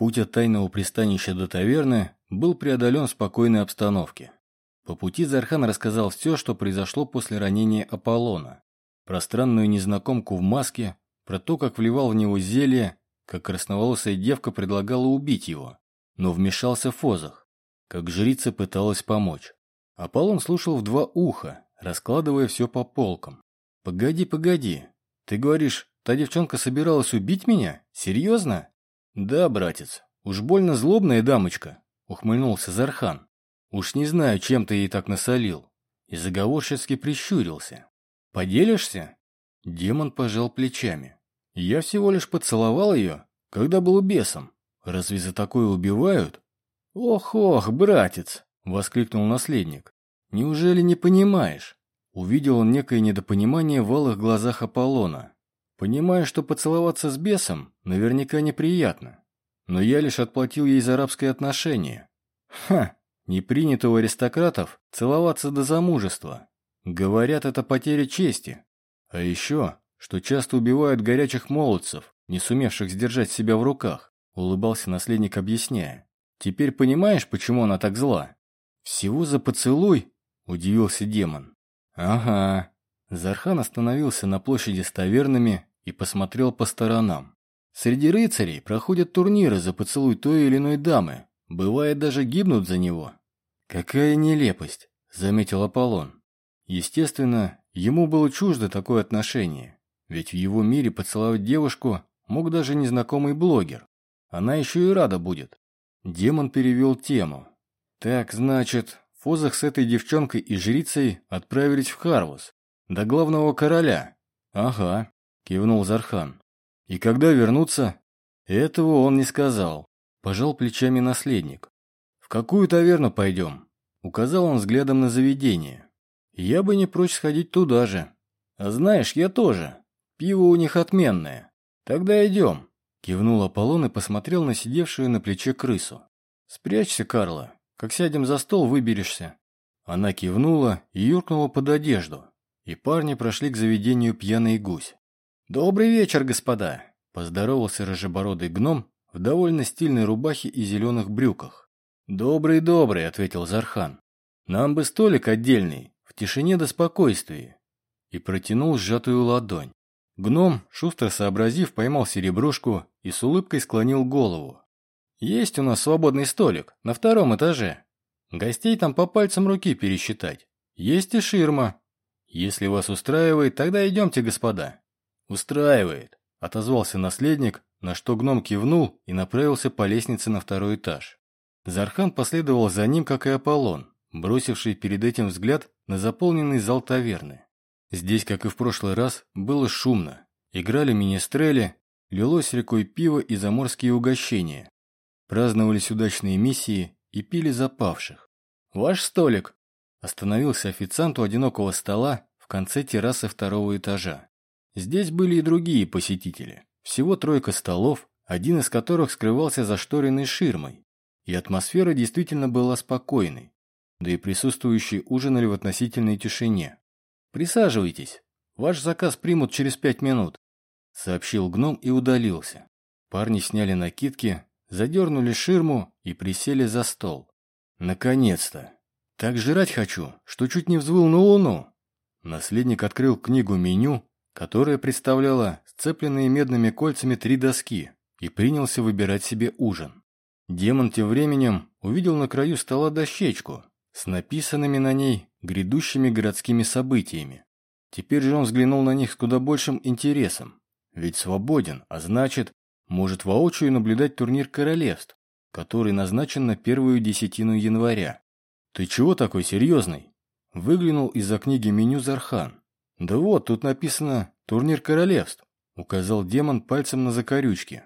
Путь от тайного пристанища до таверны был преодолен в спокойной обстановке. По пути Зархан рассказал все, что произошло после ранения Аполлона. Про странную незнакомку в маске, про то, как вливал в него зелье, как красноволосая девка предлагала убить его, но вмешался Фозах, как жрица пыталась помочь. Аполлон слушал в два уха, раскладывая все по полкам. «Погоди, погоди. Ты говоришь, та девчонка собиралась убить меня? Серьезно?» «Да, братец. Уж больно злобная дамочка», — ухмыльнулся Зархан. «Уж не знаю, чем ты ей так насолил». И заговорчески прищурился. «Поделишься?» Демон пожал плечами. «Я всего лишь поцеловал ее, когда был бесом. Разве за такое убивают?» «Ох-ох, братец!» — воскликнул наследник. «Неужели не понимаешь?» Увидел он некое недопонимание в алых глазах Аполлона. Понимая, что поцеловаться с бесом наверняка неприятно. Но я лишь отплатил ей за рабское отношение. Ха! Не принято у аристократов целоваться до замужества. Говорят, это потеря чести. А еще, что часто убивают горячих молодцев, не сумевших сдержать себя в руках, улыбался наследник, объясняя. Теперь понимаешь, почему она так зла? Всего за поцелуй? Удивился демон. Ага. Зархан остановился на площади с тавернами и посмотрел по сторонам. Среди рыцарей проходят турниры за поцелуй той или иной дамы. Бывает, даже гибнут за него. «Какая нелепость!» – заметил Аполлон. Естественно, ему было чуждо такое отношение, ведь в его мире поцеловать девушку мог даже незнакомый блогер. Она еще и рада будет. Демон перевел тему. «Так, значит, Фозах с этой девчонкой и жрицей отправились в Харвус, до главного короля». «Ага», – кивнул Зархан. «И когда вернуться?» Этого он не сказал. Пожал плечами наследник. «В какую таверну пойдем?» Указал он взглядом на заведение. «Я бы не прочь сходить туда же. А знаешь, я тоже. Пиво у них отменное. Тогда идем». Кивнул Аполлон и посмотрел на сидевшую на плече крысу. «Спрячься, Карла. Как сядем за стол, выберешься». Она кивнула и юркнула под одежду. И парни прошли к заведению пьяный гусь. «Добрый вечер, господа!» – поздоровался рыжебородый гном в довольно стильной рубахе и зеленых брюках. «Добрый-добрый», — ответил Зархан. «Нам бы столик отдельный, в тишине да спокойствии». И протянул сжатую ладонь. Гном, шустро сообразив, поймал серебрушку и с улыбкой склонил голову. «Есть у нас свободный столик, на втором этаже. Гостей там по пальцам руки пересчитать. Есть и ширма. Если вас устраивает, тогда идемте, господа». «Устраивает», — отозвался наследник, на что гном кивнул и направился по лестнице на второй этаж. Зархан последовал за ним, как и Аполлон, бросивший перед этим взгляд на заполненный зал таверны. Здесь, как и в прошлый раз, было шумно. Играли министрели, лилось рекой пиво и заморские угощения. Праздновались удачные миссии и пили запавших. «Ваш столик!» Остановился официант у одинокого стола в конце террасы второго этажа. Здесь были и другие посетители. Всего тройка столов, один из которых скрывался за шторенной ширмой. И атмосфера действительно была спокойной. Да и присутствующие ужинали в относительной тишине. «Присаживайтесь. Ваш заказ примут через пять минут», — сообщил гном и удалился. Парни сняли накидки, задернули ширму и присели за стол. «Наконец-то! Так жрать хочу, что чуть не взвыл на луну!» Наследник открыл книгу меню, которая представляла сцепленные медными кольцами три доски, и принялся выбирать себе ужин. Демон тем временем увидел на краю стола дощечку с написанными на ней грядущими городскими событиями. Теперь же он взглянул на них с куда большим интересом. Ведь свободен, а значит, может воочию наблюдать турнир королевств, который назначен на первую десятину января. «Ты чего такой серьезный?» Выглянул из-за книги меню Зархан. «Да вот, тут написано «Турнир королевств», — указал демон пальцем на закорючки.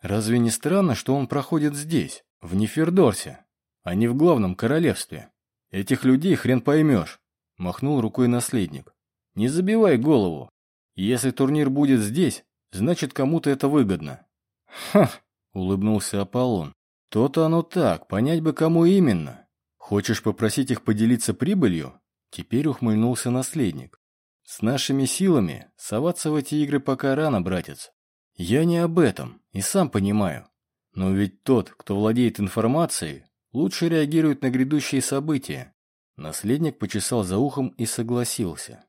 Разве не странно, что он проходит здесь, в Нефердорсе, а не в главном королевстве? Этих людей хрен поймешь, махнул рукой наследник. Не забивай голову. Если турнир будет здесь, значит кому-то это выгодно. Ха, улыбнулся Аполлон. То-то оно так, понять бы кому именно. Хочешь попросить их поделиться прибылью? Теперь ухмыльнулся наследник. С нашими силами соваться в эти игры пока рано, братец. Я не об этом, и сам понимаю. Но ведь тот, кто владеет информацией, лучше реагирует на грядущие события. Наследник почесал за ухом и согласился.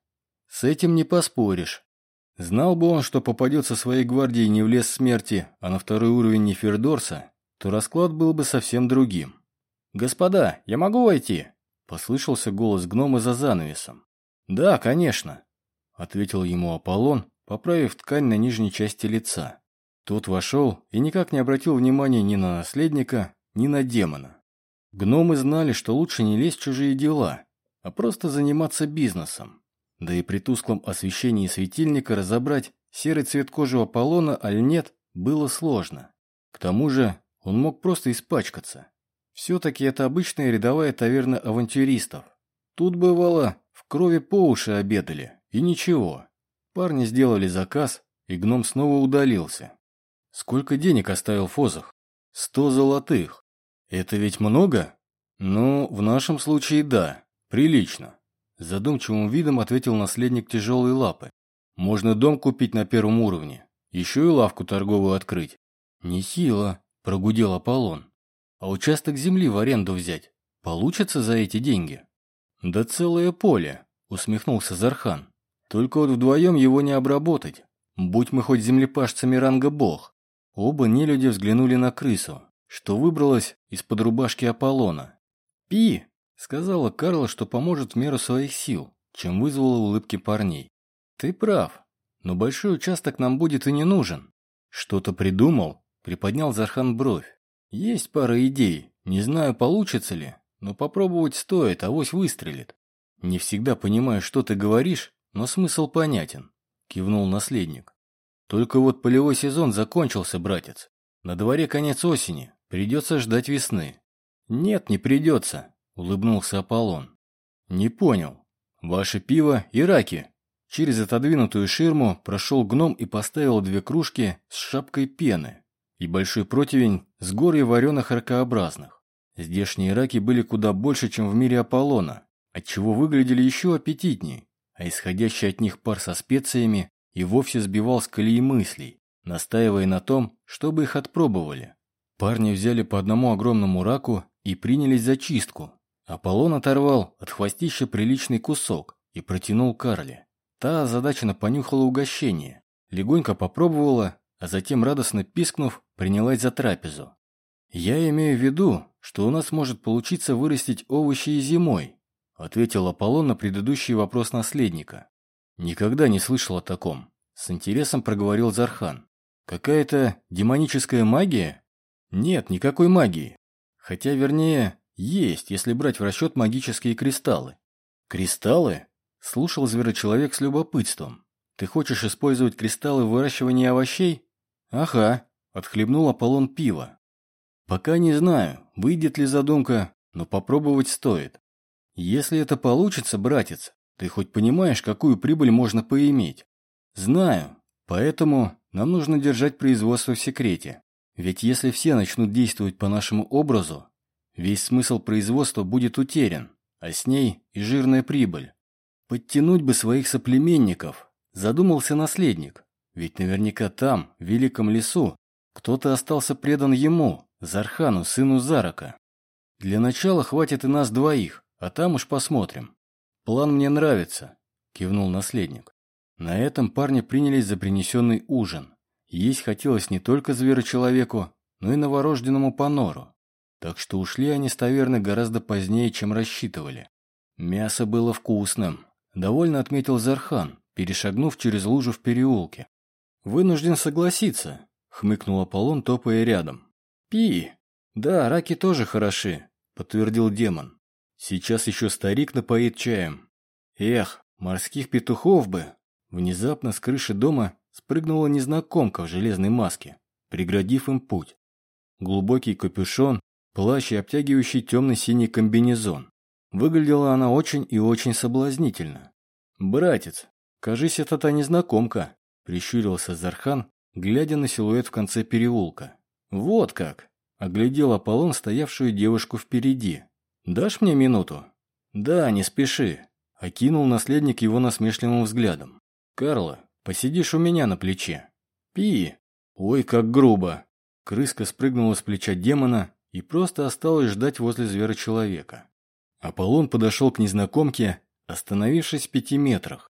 С этим не поспоришь. Знал бы он, что попадет со своей гвардией не в лес смерти, а на второй уровень Нефердорса, то расклад был бы совсем другим. «Господа, я могу войти?» – послышался голос гнома за занавесом. «Да, конечно», – ответил ему Аполлон, поправив ткань на нижней части лица. Тот вошел и никак не обратил внимания ни на наследника, ни на демона. Гномы знали, что лучше не лезть в чужие дела, а просто заниматься бизнесом. Да и при тусклом освещении светильника разобрать, серый цвет кожи Аполлона аль нет, было сложно. К тому же он мог просто испачкаться. Все-таки это обычная рядовая таверна авантюристов. Тут бывало, в крови по уши обедали, и ничего. Парни сделали заказ, и гном снова удалился. Сколько денег оставил Фозах? Сто золотых. Это ведь много? Ну, в нашем случае да, прилично. Задумчивым видом ответил наследник тяжелой лапы. Можно дом купить на первом уровне, еще и лавку торговую открыть. Нехило, прогудел Аполлон. А участок земли в аренду взять получится за эти деньги? Да целое поле, усмехнулся Зархан. Только вот вдвоем его не обработать. Будь мы хоть землепашцами ранга бог. Оба нелюди взглянули на крысу, что выбралась из-под рубашки Аполлона. «Пи!» — сказала Карла, что поможет в меру своих сил, чем вызвала улыбки парней. «Ты прав, но большой участок нам будет и не нужен». «Что-то придумал?» — приподнял Зархан бровь. «Есть пара идей, не знаю, получится ли, но попробовать стоит, авось выстрелит. Не всегда понимаю, что ты говоришь, но смысл понятен», — кивнул наследник. Только вот полевой сезон закончился, братец. На дворе конец осени, придется ждать весны. Нет, не придется, улыбнулся Аполлон. Не понял. Ваше пиво и раки. Через отодвинутую ширму прошел гном и поставил две кружки с шапкой пены и большой противень с горой вареных ракообразных. Здешние раки были куда больше, чем в мире Аполлона, отчего выглядели еще аппетитнее, а исходящий от них пар со специями и вовсе сбивал с колеи мыслей, настаивая на том, чтобы их отпробовали. Парни взяли по одному огромному раку и принялись за чистку. Аполлон оторвал от хвостища приличный кусок и протянул Карле. Та озадаченно понюхала угощение, легонько попробовала, а затем, радостно пискнув, принялась за трапезу. «Я имею в виду, что у нас может получиться вырастить овощи и зимой», ответил Аполлон на предыдущий вопрос наследника. «Никогда не слышал о таком», — с интересом проговорил Зархан. «Какая-то демоническая магия?» «Нет, никакой магии. Хотя, вернее, есть, если брать в расчет магические кристаллы». «Кристаллы?» — слушал зверочеловек с любопытством. «Ты хочешь использовать кристаллы в выращивании овощей?» «Ага», — отхлебнул Аполлон пива. «Пока не знаю, выйдет ли задумка, но попробовать стоит. Если это получится, братец, ты хоть понимаешь, какую прибыль можно поиметь? Знаю. Поэтому нам нужно держать производство в секрете. Ведь если все начнут действовать по нашему образу, весь смысл производства будет утерян, а с ней и жирная прибыль. Подтянуть бы своих соплеменников, задумался наследник. Ведь наверняка там, в великом лесу, кто-то остался предан ему, Зархану, сыну Зарака. Для начала хватит и нас двоих, а там уж посмотрим. «План мне нравится», – кивнул наследник. На этом парни принялись за принесенный ужин. Есть хотелось не только зверочеловеку, но и новорожденному Панору. Так что ушли они с таверны гораздо позднее, чем рассчитывали. Мясо было вкусным, довольно отметил Зархан, перешагнув через лужу в переулке. «Вынужден согласиться», — хмыкнул Аполлон, топая рядом. «Пи! Да, раки тоже хороши», — подтвердил демон. Сейчас еще старик напоит чаем. Эх, морских петухов бы. Внезапно с крыши дома спрыгнула незнакомка в железной маске, преградив им путь. Глубокий капюшон, плащ и обтягивающий темно-синий комбинезон. Выглядела она очень и очень соблазнительно. «Братец, кажись, это та незнакомка», – прищурился Зархан, глядя на силуэт в конце переулка. «Вот как!» – оглядел Аполлон стоявшую девушку впереди. «Дашь мне минуту?» «Да, не спеши», — окинул наследник его насмешливым взглядом. «Карла, посидишь у меня на плече». «Пи!» «Ой, как грубо!» Крыска спрыгнула с плеча демона и просто осталась ждать возле зверочеловека. Аполлон подошел к незнакомке, остановившись в пяти метрах.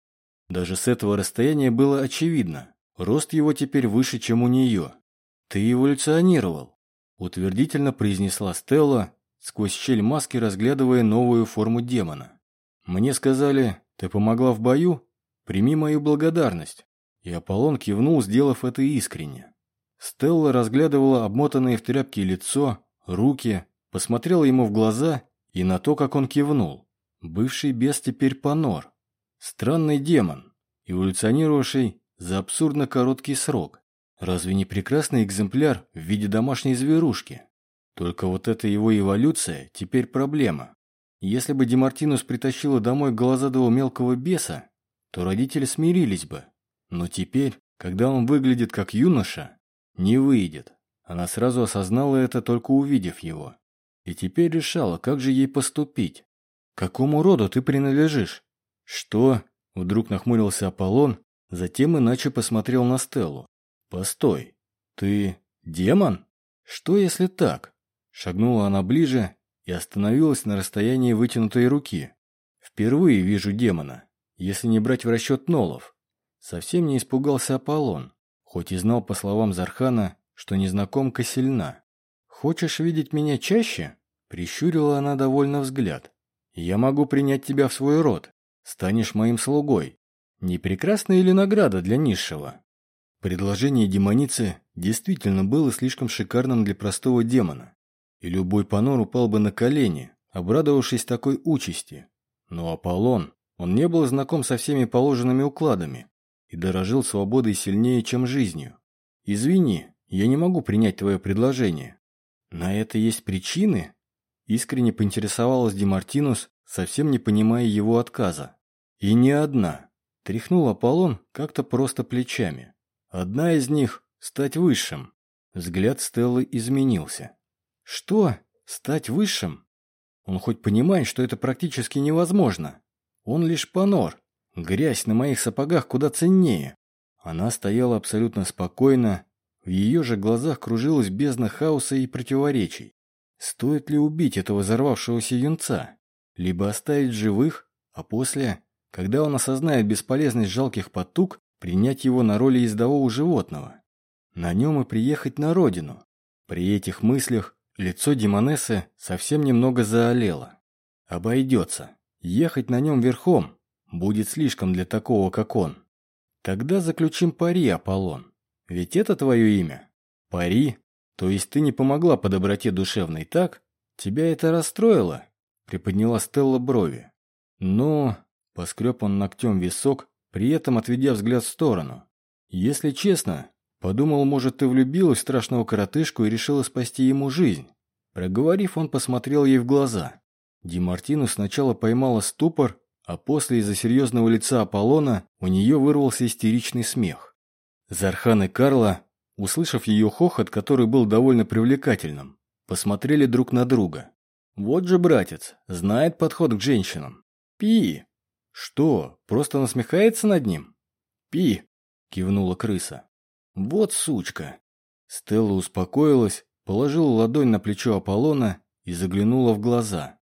Даже с этого расстояния было очевидно. Рост его теперь выше, чем у нее. «Ты эволюционировал», – утвердительно произнесла Стелла, сквозь щель маски разглядывая новую форму демона. «Мне сказали, ты помогла в бою? Прими мою благодарность». И Аполлон кивнул, сделав это искренне. Стелла разглядывала обмотанное в тряпки лицо, руки, посмотрела ему в глаза и на то, как он кивнул. Бывший бес теперь понор. Странный демон, эволюционировавший за абсурдно короткий срок. Разве не прекрасный экземпляр в виде домашней зверушки? Только вот эта его эволюция теперь проблема. Если бы Демартинус притащила домой глазадого мелкого беса, то родители смирились бы. Но теперь, когда он выглядит как юноша, не выйдет. Она сразу осознала это, только увидев его. И теперь решала, как же ей поступить. «Какому роду ты принадлежишь?» «Что?» – вдруг нахмурился Аполлон, затем иначе посмотрел на Стеллу. «Постой, ты демон? Что если так?» Шагнула она ближе и остановилась на расстоянии вытянутой руки. «Впервые вижу демона, если не брать в расчет Нолов». Совсем не испугался Аполлон, хоть и знал по словам Зархана, что незнакомка сильна. «Хочешь видеть меня чаще?» Прищурила она довольно взгляд. «Я могу принять тебя в свой род. Станешь моим слугой. Не прекрасная ли награда для низшего?» Предложение демоницы действительно было слишком шикарным для простого демона. И любой панор упал бы на колени, обрадовавшись такой участи. Но Аполлон, он не был знаком со всеми положенными укладами и дорожил свободой сильнее, чем жизнью. «Извини, я не могу принять твое предложение». «На это есть причины?» Искренне поинтересовалась Демартинус, совсем не понимая его отказа. «И не одна». Тряхнул Аполлон как-то просто плечами. «Одна из них — стать высшим». Взгляд Стеллы изменился. «Что? Стать высшим?» Он хоть понимает, что это практически невозможно. Он лишь понор. Грязь на моих сапогах куда ценнее. Она стояла абсолютно спокойно, в ее же глазах кружилась бездна хаоса и противоречий. Стоит ли убить этого взорвавшегося юнца? Либо оставить живых, а после, когда он осознает бесполезность жалких потуг, принять его на роли ездового животного? На нем и приехать на родину. При этих мыслях лицо Димонесы совсем немного заолело. Обойдется. Ехать на нем верхом будет слишком для такого, как он. Тогда заключим пари, Аполлон. Ведь это твое имя? Пари? То есть ты не помогла по доброте душевной, так? Тебя это расстроило?» Приподняла Стелла брови. «Ну...» — поскреб он ногтем висок, при этом отведя взгляд в сторону. «Если честно, подумал, может, ты влюбилась в страшного коротышку и решила спасти ему жизнь». Проговорив, он посмотрел ей в глаза. Димартину сначала поймала ступор, а после из-за серьезного лица Аполлона у нее вырвался истеричный смех. Зархан и Карла, услышав ее хохот, который был довольно привлекательным, посмотрели друг на друга. Вот же братец, знает подход к женщинам. Пи. Что, просто насмехается над ним? Пи, кивнула крыса. Вот сучка. Стелла успокоилась, положила ладонь на плечо Аполлона и заглянула в глаза.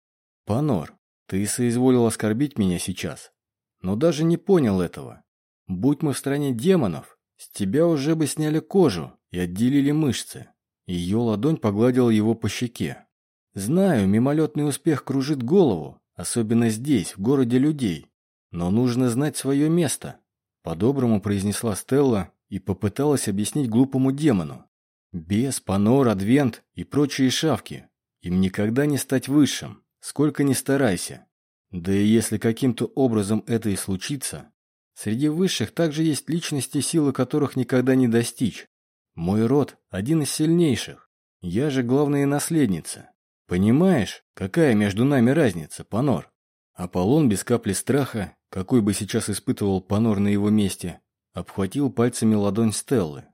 Панор, ты соизволил оскорбить меня сейчас, но даже не понял этого. Будь мы в стране демонов, с тебя уже бы сняли кожу и отделили мышцы. Ее ладонь погладила его по щеке. Знаю, мимолетный успех кружит голову, особенно здесь, в городе людей. Но нужно знать свое место. По-доброму произнесла Стелла и попыталась объяснить глупому демону. Бес, панор, адвент и прочие шавки. Им никогда не стать высшим, сколько ни старайся. Да и если каким-то образом это и случится, Среди высших также есть личности, силы которых никогда не достичь. Мой род – один из сильнейших. Я же главная наследница. Понимаешь, какая между нами разница, Панор? Аполлон без капли страха, какой бы сейчас испытывал Панор на его месте, обхватил пальцами ладонь Стеллы.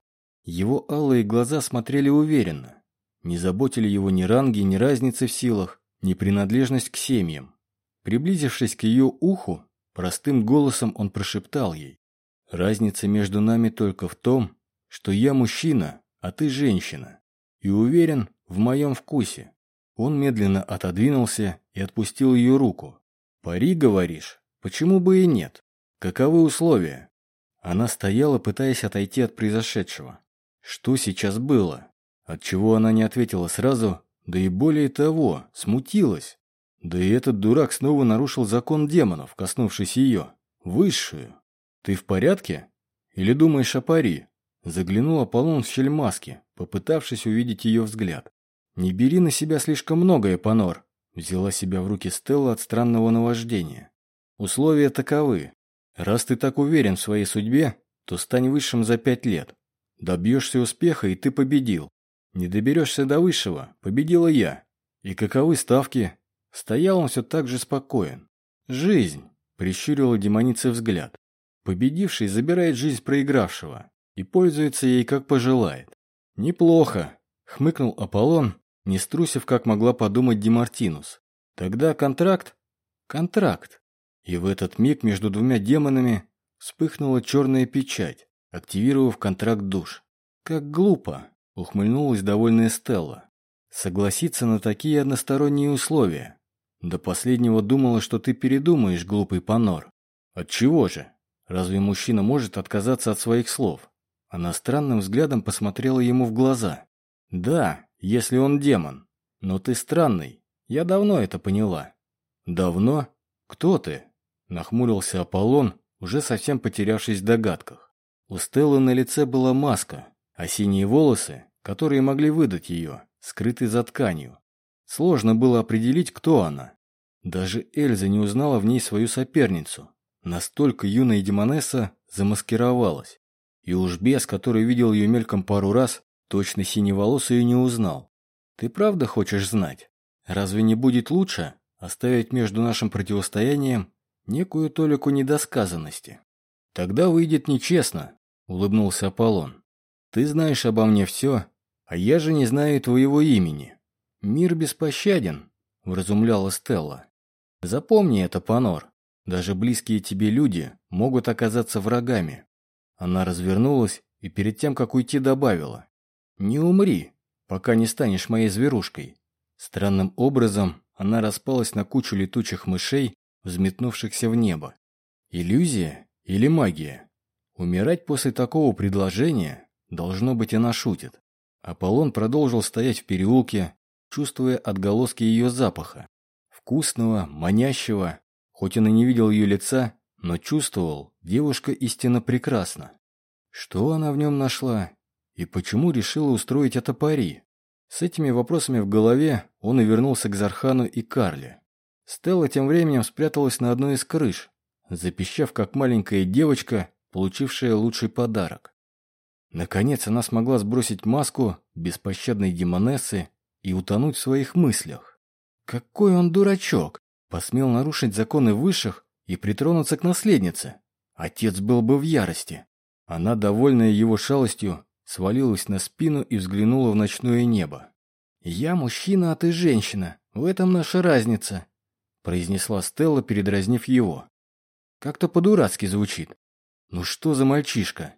Его алые глаза смотрели уверенно. Не заботили его ни ранги, ни разницы в силах, ни принадлежность к семьям. Приблизившись к ее уху, Простым голосом он прошептал ей. «Разница между нами только в том, что я мужчина, а ты женщина. и уверен в моем вкусе. Он медленно отодвинулся и отпустил ее руку. «Пари, говоришь? Почему бы и нет? Каковы условия?» Она стояла, пытаясь отойти от произошедшего. Что сейчас было? Отчего она не ответила сразу, да и более того, смутилась. Да и этот дурак снова нарушил закон демонов, коснувшись ее. Высшую. Ты в порядке? Или думаешь о пари? Заглянул Аполлон в щель маски, попытавшись увидеть ее взгляд. «Не бери на себя слишком многое, Панор», взяла себя в руки Стелла от странного наваждения. «Условия таковы. Раз ты так уверен в своей судьбе, то стань высшим за пять лет. Добьешься успеха, и ты победил. Не доберешься до высшего, победила я. И каковы ставки? Стоял он все так же спокоен. Жизнь, прищурила демоница взгляд. Победивший забирает жизнь проигравшего и пользуется ей как пожелает. Неплохо, хмыкнул Аполлон, не струсив, как могла подумать Демартинус. Тогда контракт? Контракт. И в этот миг между двумя демонами вспыхнула черная печать, активировав контракт душ. Как глупо, ухмыльнулась довольная Стелла. Согласиться на такие односторонние условия. До последнего думала, что ты передумаешь, глупый Панор. Отчего же? Разве мужчина может отказаться от своих слов? Она странным взглядом посмотрела ему в глаза. Да, если он демон. Но ты странный. Я давно это поняла. Давно? Кто ты? Нахмурился Аполлон, уже совсем потерявшись в догадках. У Стеллы на лице была маска, а синие волосы, которые могли выдать ее, скрыты за тканью. Сложно было определить, кто она. Даже Эльза не узнала в ней свою соперницу. Настолько юная демонесса замаскировалась. И уж бес, который видел ее мельком пару раз, точно синеволосую не узнал. Ты правда хочешь знать? Разве не будет лучше оставить между нашим противостоянием некую толику недосказанности? Тогда выйдет нечестно, улыбнулся Аполлон. Ты знаешь обо мне все, а я же не знаю твоего имени. Мир беспощаден, вразумляла Стелла. Запомни это, Панор. Даже близкие тебе люди могут оказаться врагами. Она развернулась и перед тем, как уйти, добавила. «Не умри, пока не станешь моей зверушкой». Странным образом она распалась на кучу летучих мышей, взметнувшихся в небо. Иллюзия или магия? Умирать после такого предложения, должно быть, она шутит. Аполлон продолжил стоять в переулке, чувствуя отголоски ее запаха. Вкусного, манящего, Хоть он и не видел ее лица, но чувствовал, девушка истинно прекрасна. Что она в нем нашла? И почему решила устроить это пари? С этими вопросами в голове он и вернулся к Зархану и Карле. Стелла тем временем спряталась на одной из крыш, запищав как маленькая девочка, получившая лучший подарок. Наконец она смогла сбросить маску беспощадной демонессы и утонуть в своих мыслях. Какой он дурачок! Посмел нарушить законы высших и притронуться к наследнице. Отец был бы в ярости. Она, довольная его шалостью, свалилась на спину и взглянула в ночное небо. «Я мужчина, а ты женщина. В этом наша разница», — произнесла Стелла, передразнив его. «Как-то по-дурацки звучит. Ну что за мальчишка?